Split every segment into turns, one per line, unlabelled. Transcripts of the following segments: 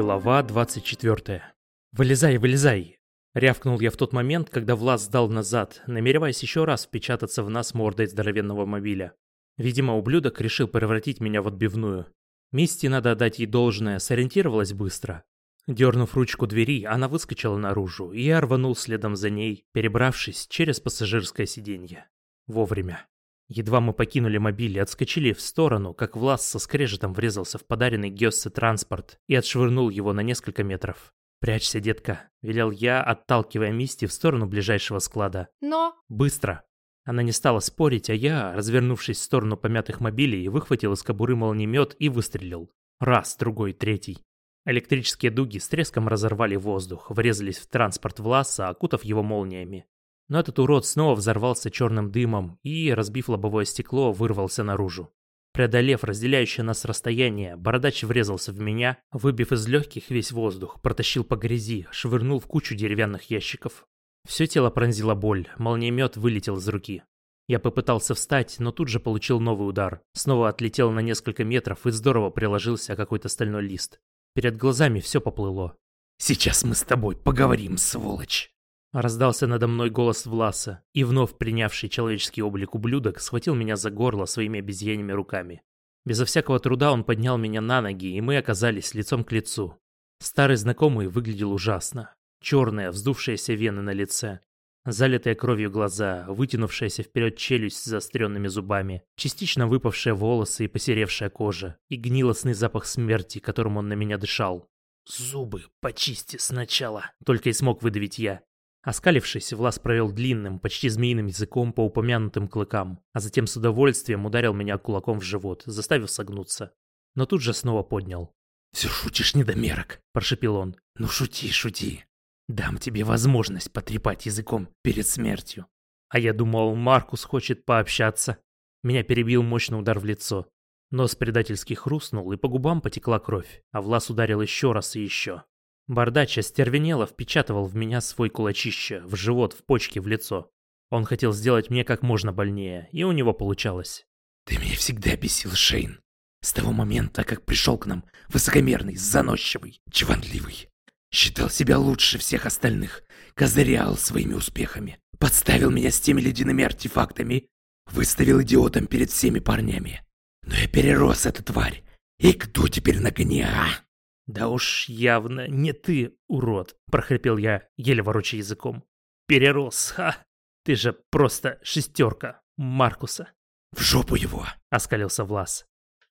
Глава 24. «Вылезай, вылезай!» Рявкнул я в тот момент, когда Влас сдал назад, намереваясь еще раз впечататься в нас мордой здоровенного мобиля. Видимо, ублюдок решил превратить меня в отбивную. Мисти, надо отдать ей должное, сориентировалась быстро. Дернув ручку двери, она выскочила наружу, и я рванул следом за ней, перебравшись через пассажирское сиденье. Вовремя. Едва мы покинули мобиль и отскочили в сторону, как Влас со скрежетом врезался в подаренный Гёссе транспорт и отшвырнул его на несколько метров. «Прячься, детка», — велел я, отталкивая Мисти в сторону ближайшего склада.
Но...
«Быстро!» Она не стала спорить, а я, развернувшись в сторону помятых мобилей, выхватил из кобуры молниемет и выстрелил. Раз, другой, третий. Электрические дуги с треском разорвали воздух, врезались в транспорт Власа, окутав его молниями. Но этот урод снова взорвался черным дымом и, разбив лобовое стекло, вырвался наружу. Преодолев разделяющее нас расстояние, бородач врезался в меня, выбив из легких весь воздух, протащил по грязи, швырнул в кучу деревянных ящиков. Все тело пронзила боль, молниемет вылетел из руки. Я попытался встать, но тут же получил новый удар. Снова отлетел на несколько метров и здорово приложился какой-то стальной лист. Перед глазами все поплыло.
«Сейчас мы с тобой поговорим, сволочь!»
Раздался надо мной голос Власа, и вновь принявший человеческий облик ублюдок схватил меня за горло своими обезьяньими руками. Безо всякого труда он поднял меня на ноги, и мы оказались лицом к лицу. Старый знакомый выглядел ужасно. Черные, вздувшиеся вены на лице, залитые кровью глаза, вытянувшаяся вперед челюсть с заостренными зубами, частично выпавшие волосы и посеревшая кожа, и гнилостный запах смерти, которым он на меня дышал.
«Зубы почисти сначала», —
только и смог выдавить я. Оскалившись, Влас провел длинным, почти змеиным языком по упомянутым клыкам, а затем с удовольствием ударил меня кулаком в живот, заставив согнуться. Но тут же снова поднял.
«Все шутишь, недомерок», – прошепел он. «Ну шути, шути. Дам тебе возможность потрепать языком перед смертью».
А я думал, Маркус хочет пообщаться. Меня перебил мощный удар в лицо. Нос предательски хрустнул, и по губам потекла кровь, а Влас ударил еще раз и еще. Бардач остервенело впечатывал в меня свой кулачище, в живот, в почки, в лицо. Он хотел сделать мне как можно больнее, и у него получалось.
«Ты меня всегда бесил, Шейн. С того момента, как пришел к нам, высокомерный, заносчивый, чванливый. Считал себя лучше всех остальных, козырял своими успехами, подставил меня с теми ледяными артефактами, выставил идиотом перед всеми парнями. Но я перерос эту тварь, и кто теперь на коне, а?»
«Да уж явно не ты, урод», — прохрипел я, еле ворочая языком. «Перерос, ха! Ты же просто шестерка Маркуса».
«В жопу его!» — оскалился Влас.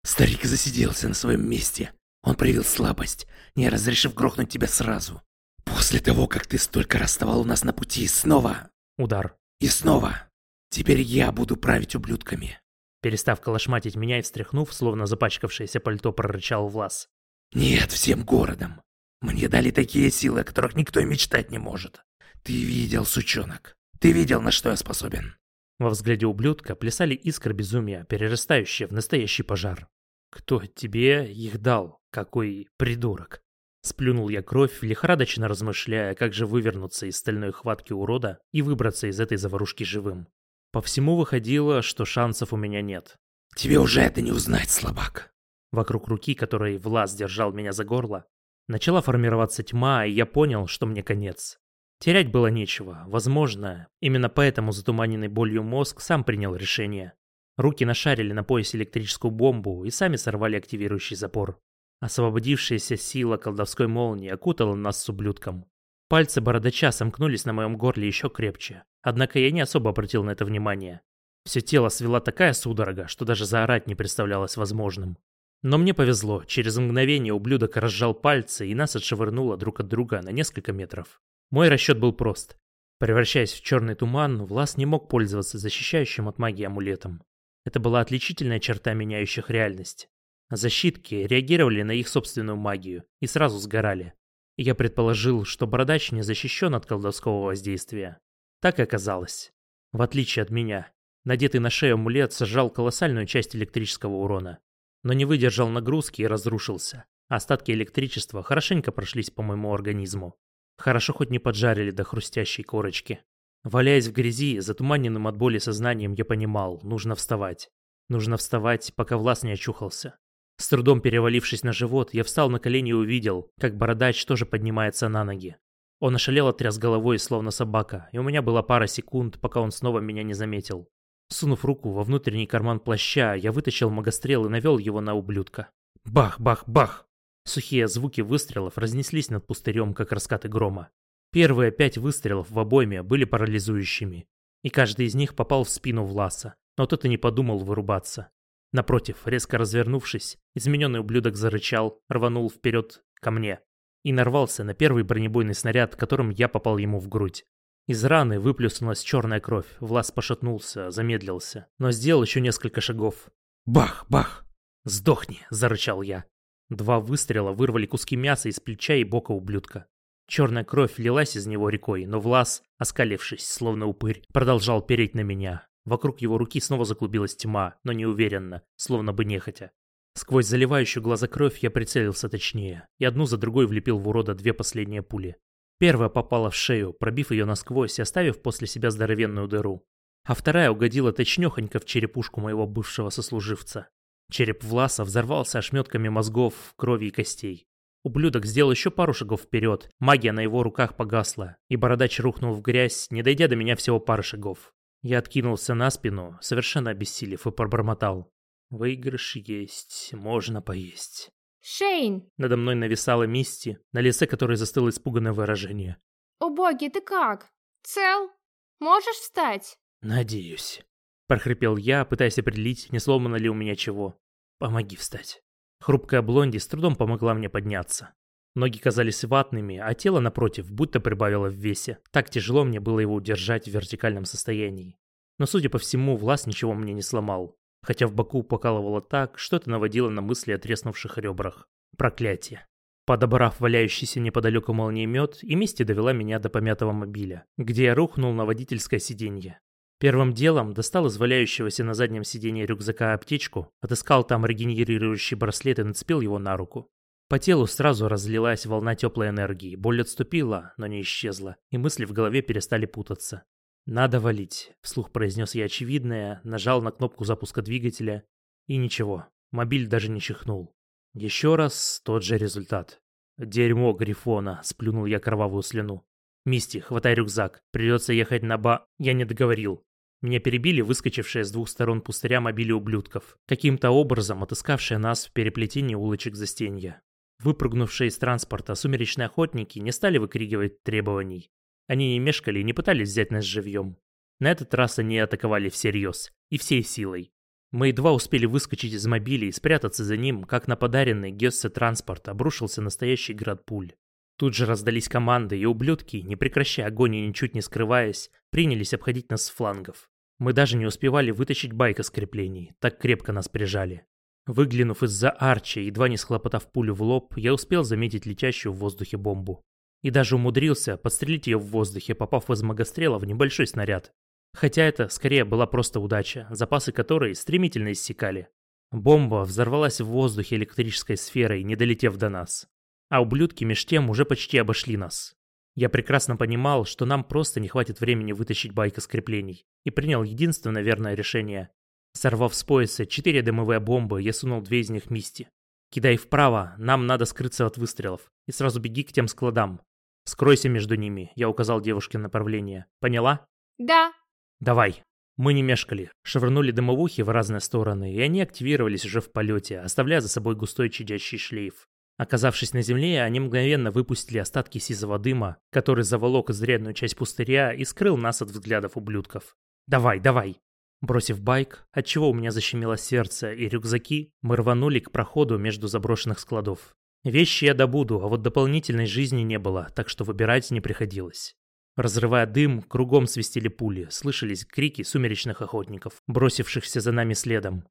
«Старик засиделся на своем месте. Он проявил слабость, не разрешив грохнуть тебя сразу. После того, как ты столько расставал у нас на пути, снова...»
Удар.
«И снова. Теперь я буду править ублюдками».
Перестав колошматить меня и встряхнув, словно запачкавшееся пальто, прорычал Влас.
Нет, всем городом. Мне дали такие силы, о которых никто и мечтать не может. Ты видел, сучонок. Ты видел, на что я способен.
Во взгляде ублюдка плясали искры безумия, перерастающие в настоящий пожар. «Кто тебе их дал? Какой придурок?» Сплюнул я кровь, лихорадочно размышляя, как же вывернуться из стальной хватки урода и выбраться из этой заварушки живым. По всему выходило, что шансов у меня нет.
«Тебе уже это не узнать, слабак.
Вокруг руки, которой Влас держал меня за горло, начала формироваться тьма, и я понял, что мне конец. Терять было нечего. Возможно, именно поэтому затуманенный болью мозг сам принял решение. Руки нашарили на поясе электрическую бомбу и сами сорвали активирующий запор. Освободившаяся сила колдовской молнии окутала нас с ублюдком. Пальцы бородача сомкнулись на моем горле еще крепче. Однако я не особо обратил на это внимание. Все тело свела такая судорога, что даже заорать не представлялось возможным. Но мне повезло, через мгновение ублюдок разжал пальцы и нас отшвырнуло друг от друга на несколько метров. Мой расчет был прост. Превращаясь в черный туман, Влас не мог пользоваться защищающим от магии амулетом. Это была отличительная черта меняющих реальность. Защитки реагировали на их собственную магию и сразу сгорали. я предположил, что бородач не защищен от колдовского воздействия. Так и оказалось. В отличие от меня, надетый на шею амулет сожрал колоссальную часть электрического урона но не выдержал нагрузки и разрушился. Остатки электричества хорошенько прошлись по моему организму. Хорошо хоть не поджарили до хрустящей корочки. Валяясь в грязи, затуманенным от боли сознанием, я понимал, нужно вставать. Нужно вставать, пока Влас не очухался. С трудом перевалившись на живот, я встал на колени и увидел, как бородач тоже поднимается на ноги. Он ошалело тряс головой, словно собака, и у меня была пара секунд, пока он снова меня не заметил. Сунув руку во внутренний карман плаща, я вытащил магострел и навел его на ублюдка. Бах, бах, бах! Сухие звуки выстрелов разнеслись над пустырем, как раскаты грома. Первые пять выстрелов в обойме были парализующими, и каждый из них попал в спину Власа, но тот и не подумал вырубаться. Напротив, резко развернувшись, измененный ублюдок зарычал, рванул вперед ко мне и нарвался на первый бронебойный снаряд, которым я попал ему в грудь. Из раны выплеснулась черная кровь, Влас пошатнулся, замедлился, но сделал еще несколько шагов. «Бах! Бах!» «Сдохни!» – зарычал я. Два выстрела вырвали куски мяса из плеча и бока ублюдка. Черная кровь лилась из него рекой, но Влас, оскалившись, словно упырь, продолжал переть на меня, Вокруг его руки снова заклубилась тьма, но неуверенно, словно бы нехотя. Сквозь заливающую глаза кровь я прицелился точнее, и одну за другой влепил в урода две последние пули. Первая попала в шею, пробив ее насквозь и оставив после себя здоровенную дыру. А вторая угодила точнёхонько в черепушку моего бывшего сослуживца. Череп Власа взорвался ошметками мозгов, крови и костей. Ублюдок сделал еще пару шагов вперед, магия на его руках погасла, и бородач рухнул в грязь, не дойдя до меня всего пары шагов. Я откинулся на спину, совершенно обессилев, и пробормотал. Выигрыш есть, можно поесть.
Шейн!
Надо мной нависала Мисти, на лице которой застыло испуганное выражение.
О боги, ты как? Цел? Можешь встать?
Надеюсь. Прохрипел я, пытаясь определить, не сломано ли у меня чего. Помоги встать. Хрупкая блонди с трудом помогла мне подняться. Ноги казались ватными, а тело, напротив, будто прибавило в весе. Так тяжело мне было его удержать в вертикальном состоянии. Но, судя по всему, Влас ничего мне не сломал. Хотя в боку покалывало так, что это наводило на мысли о треснувших ребрах. Проклятие. Подобрав валяющийся неподалеку молниемет, и Мисти довела меня до помятого мобиля, где я рухнул на водительское сиденье. Первым делом достал из валяющегося на заднем сиденье рюкзака аптечку, отыскал там регенерирующий браслет и нацепил его на руку. По телу сразу разлилась волна теплой энергии, боль отступила, но не исчезла, и мысли в голове перестали путаться. «Надо валить», — вслух произнес я очевидное, нажал на кнопку запуска двигателя, и ничего, мобиль даже не чихнул. Еще раз тот же результат. «Дерьмо Грифона», — сплюнул я кровавую слюну. «Мисти, хватай рюкзак, придется ехать на ба...» Я не договорил. Меня перебили выскочившие с двух сторон пустыря мобили ублюдков, каким-то образом отыскавшие нас в переплетении улочек застенья. Выпрыгнувшие из транспорта сумеречные охотники не стали выкрикивать требований. Они не мешкали и не пытались взять нас живьем. На этот раз они атаковали всерьез и всей силой. Мы едва успели выскочить из мобиля и спрятаться за ним, как на подаренный Гессе транспорт обрушился настоящий град пуль. Тут же раздались команды, и ублюдки, не прекращая огонь и ничуть не скрываясь, принялись обходить нас с флангов. Мы даже не успевали вытащить байк из креплений, так крепко нас прижали. Выглянув из-за арчи, едва не схлопотав пулю в лоб, я успел заметить летящую в воздухе бомбу. И даже умудрился подстрелить ее в воздухе, попав из магострела в небольшой снаряд. Хотя это скорее была просто удача, запасы которой стремительно иссякали. Бомба взорвалась в воздухе электрической сферой, не долетев до нас. А ублюдки меж тем уже почти обошли нас. Я прекрасно понимал, что нам просто не хватит времени вытащить байк из креплений, и принял единственное верное решение Сорвав с пояса четыре дымовые бомбы, я сунул две из них Мисти. «Кидай вправо, нам надо скрыться от выстрелов. И сразу беги к тем складам. Скройся между ними», — я указал девушке направление. «Поняла?»
«Да».
«Давай». Мы не мешкали, швырнули дымовухи в разные стороны, и они активировались уже в полете, оставляя за собой густой чадящий шлейф. Оказавшись на земле, они мгновенно выпустили остатки сизого дыма, который заволок изрядную часть пустыря и скрыл нас от взглядов ублюдков. «Давай, давай!» Бросив байк, отчего у меня защемило сердце, и рюкзаки, мы рванули к проходу между заброшенных складов. Вещи я добуду, а вот дополнительной жизни не было, так что выбирать не приходилось. Разрывая дым, кругом свистели пули, слышались крики сумеречных охотников, бросившихся за нами следом.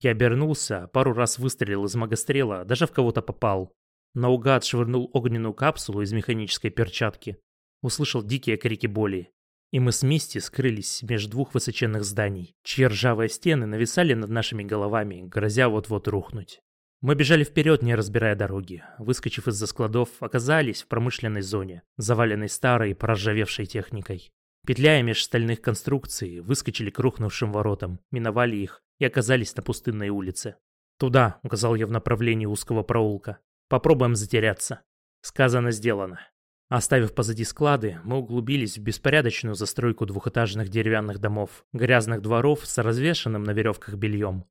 Я обернулся, пару раз выстрелил из магострела, даже в кого-то попал. Наугад швырнул огненную капсулу из механической перчатки. Услышал дикие крики боли и мы с Мисти скрылись между двух высоченных зданий, чьи ржавые стены нависали над нашими головами, грозя вот-вот рухнуть. Мы бежали вперед, не разбирая дороги. Выскочив из-за складов, оказались в промышленной зоне, заваленной старой, проржавевшей техникой. Петляя меж стальных конструкций, выскочили к рухнувшим воротам, миновали их и оказались на пустынной улице. «Туда», — указал я в направлении узкого проулка. «Попробуем затеряться». Сказано, сделано. Оставив позади склады, мы углубились в беспорядочную застройку двухэтажных деревянных домов, грязных дворов с развешенным на веревках бельем.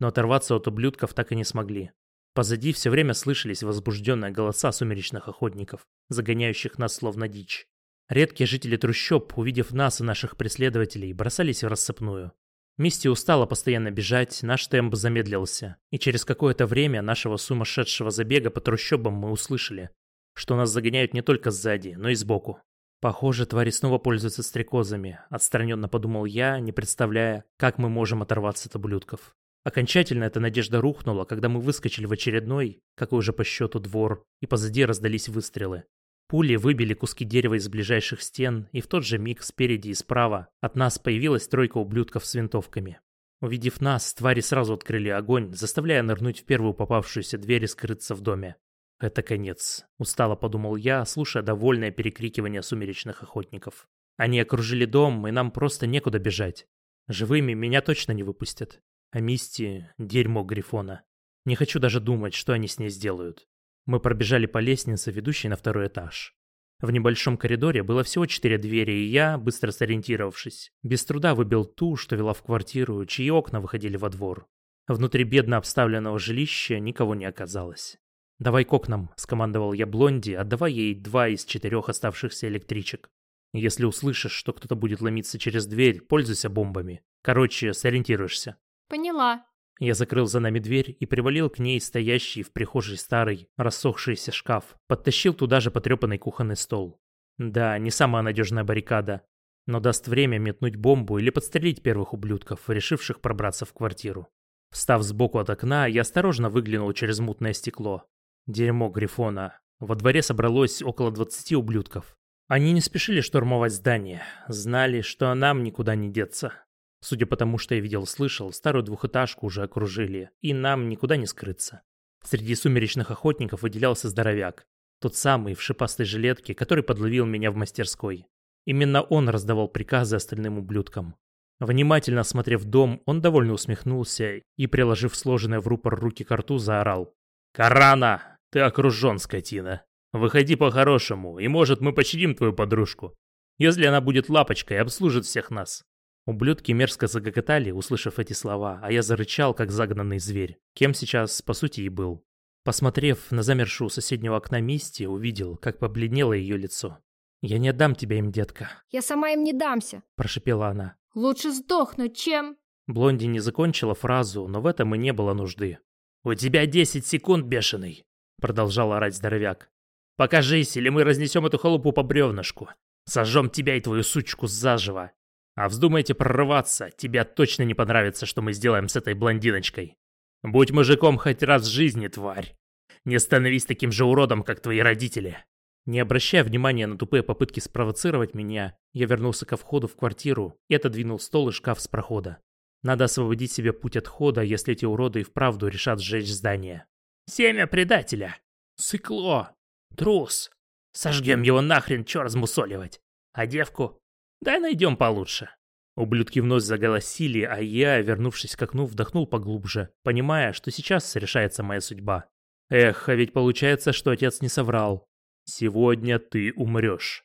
Но оторваться от ублюдков так и не смогли. Позади все время слышались возбужденные голоса сумеречных охотников, загоняющих нас словно дичь. Редкие жители трущоб, увидев нас и наших преследователей, бросались в рассыпную. Мисти устала постоянно бежать, наш темп замедлился, и через какое-то время нашего сумасшедшего забега по трущобам мы услышали, что нас загоняют не только сзади, но и сбоку. Похоже, твари снова пользуются стрекозами, отстраненно подумал я, не представляя, как мы можем оторваться от ублюдков. Окончательно эта надежда рухнула, когда мы выскочили в очередной, какой уже по счету, двор, и позади раздались выстрелы. Пули выбили куски дерева из ближайших стен, и в тот же миг спереди и справа от нас появилась тройка ублюдков с винтовками. Увидев нас, твари сразу открыли огонь, заставляя нырнуть в первую попавшуюся дверь и скрыться в доме. «Это конец», — устало подумал я, слушая довольное перекрикивание сумеречных охотников. «Они окружили дом, и нам просто некуда бежать. Живыми меня точно не выпустят. А Мисти — дерьмо Грифона. Не хочу даже думать, что они с ней сделают». Мы пробежали по лестнице, ведущей на второй этаж. В небольшом коридоре было всего четыре двери, и я, быстро сориентировавшись, без труда выбил ту, что вела в квартиру, чьи окна выходили во двор. Внутри бедно обставленного жилища никого не оказалось. «Давай к окнам», — скомандовал я Блонди, отдавая ей два из четырех оставшихся электричек. «Если услышишь, что кто-то будет ломиться через дверь, пользуйся бомбами. Короче, сориентируешься».
Поняла.
Я закрыл за нами дверь и привалил к ней стоящий в прихожей старый, рассохшийся шкаф. Подтащил туда же потрепанный кухонный стол. Да, не самая надежная баррикада, но даст время метнуть бомбу или подстрелить первых ублюдков, решивших пробраться в квартиру. Встав сбоку от окна, я осторожно выглянул через мутное стекло. Дерьмо Грифона. Во дворе собралось около 20 ублюдков. Они не спешили штурмовать здание, знали, что нам никуда не деться. Судя по тому, что я видел-слышал, старую двухэтажку уже окружили, и нам никуда не скрыться. Среди сумеречных охотников выделялся здоровяк. Тот самый в шипастой жилетке, который подловил меня в мастерской. Именно он раздавал приказы остальным ублюдкам. Внимательно осмотрев дом, он довольно усмехнулся и, приложив сложенные в рупор руки к рту, заорал. «Карана! Ты окружен, скотина. Выходи по-хорошему, и, может, мы пощадим твою подружку. Если она будет лапочкой, обслужит всех нас». Ублюдки мерзко загоготали, услышав эти слова, а я зарычал, как загнанный зверь, кем сейчас, по сути, и был. Посмотрев на замершую у соседнего окна Мисти, увидел, как побледнело ее лицо. «Я не отдам тебя им, детка»,
Я сама им не дамся.
– прошипела она.
Лучше сдохнуть, чем...
Блонди не закончила фразу, но в этом и не было нужды. «У тебя десять секунд, бешеный!» Продолжал орать здоровяк. «Покажись, или мы разнесем эту халупу по бревнышку. Сожжем тебя и твою сучку заживо. А вздумайте прорываться, тебе точно не понравится, что мы сделаем с этой блондиночкой. Будь мужиком хоть раз в жизни, тварь. Не становись таким же уродом, как твои родители». Не обращая внимания на тупые попытки спровоцировать меня, я вернулся ко входу в квартиру и отодвинул стол и шкаф с прохода. Надо освободить себе путь отхода, если эти уроды и вправду решат сжечь здание. Семя предателя. Сыкло. Трус. Сожгем его нахрен, чё размусоливать. А девку? Дай найдем получше. Ублюдки вновь заголосили, а я, вернувшись к окну, вдохнул поглубже, понимая, что сейчас решается моя судьба. Эх, а ведь получается, что отец не соврал. Сегодня ты умрешь.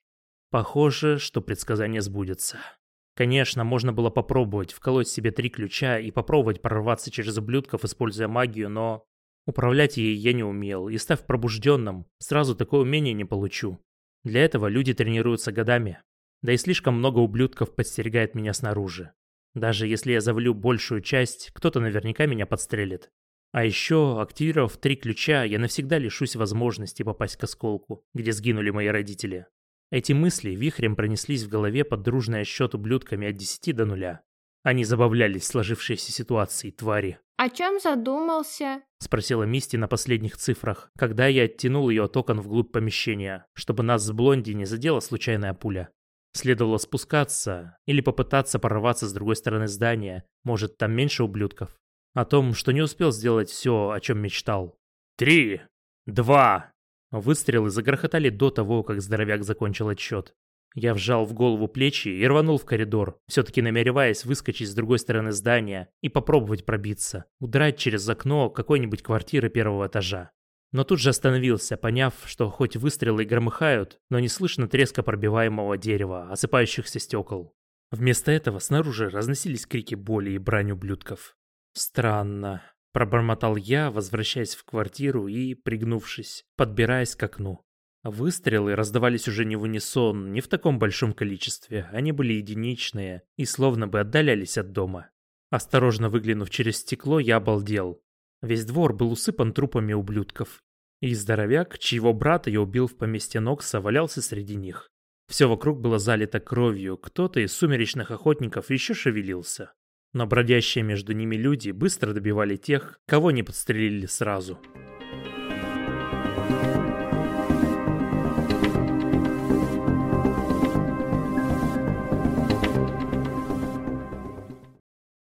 Похоже, что предсказание сбудется. Конечно, можно было попробовать вколоть себе три ключа и попробовать прорваться через ублюдков, используя магию, но... Управлять ей я не умел, и став пробужденным, сразу такое умение не получу. Для этого люди тренируются годами. Да и слишком много ублюдков подстерегает меня снаружи. Даже если я завалю большую часть, кто-то наверняка меня подстрелит. А еще, активировав три ключа, я навсегда лишусь возможности попасть к осколку, где сгинули мои родители. Эти мысли вихрем пронеслись в голове под дружный отсчет ублюдками от 10 до нуля. Они забавлялись в сложившейся ситуации, твари.
О чем задумался?
Спросила Мисти на последних цифрах, когда я оттянул ее от окон вглубь помещения, чтобы нас с Блонди не задела случайная пуля. Следовало спускаться или попытаться прорваться с другой стороны здания, может, там меньше ублюдков. О том, что не успел сделать все, о чем мечтал. «Три! Два!» Выстрелы загрохотали до того, как здоровяк закончил отсчет. Я вжал в голову плечи и рванул в коридор, все-таки намереваясь выскочить с другой стороны здания и попробовать пробиться, удрать через окно какой-нибудь квартиры первого этажа. Но тут же остановился, поняв, что хоть выстрелы и громыхают, но не слышно треска пробиваемого дерева, осыпающихся стекол. Вместо этого снаружи разносились крики боли и брань ублюдков. «Странно», – пробормотал я, возвращаясь в квартиру и, пригнувшись, подбираясь к окну. Выстрелы раздавались уже не в унисон, не в таком большом количестве, они были единичные и словно бы отдалялись от дома. Осторожно выглянув через стекло, я обалдел. Весь двор был усыпан трупами ублюдков. И здоровяк, чьего брата я убил в поместье Нокса, валялся среди них. Все вокруг было залито кровью, кто-то из сумеречных охотников еще шевелился. Но бродящие между ними люди быстро добивали тех, кого не подстрелили сразу. Thank you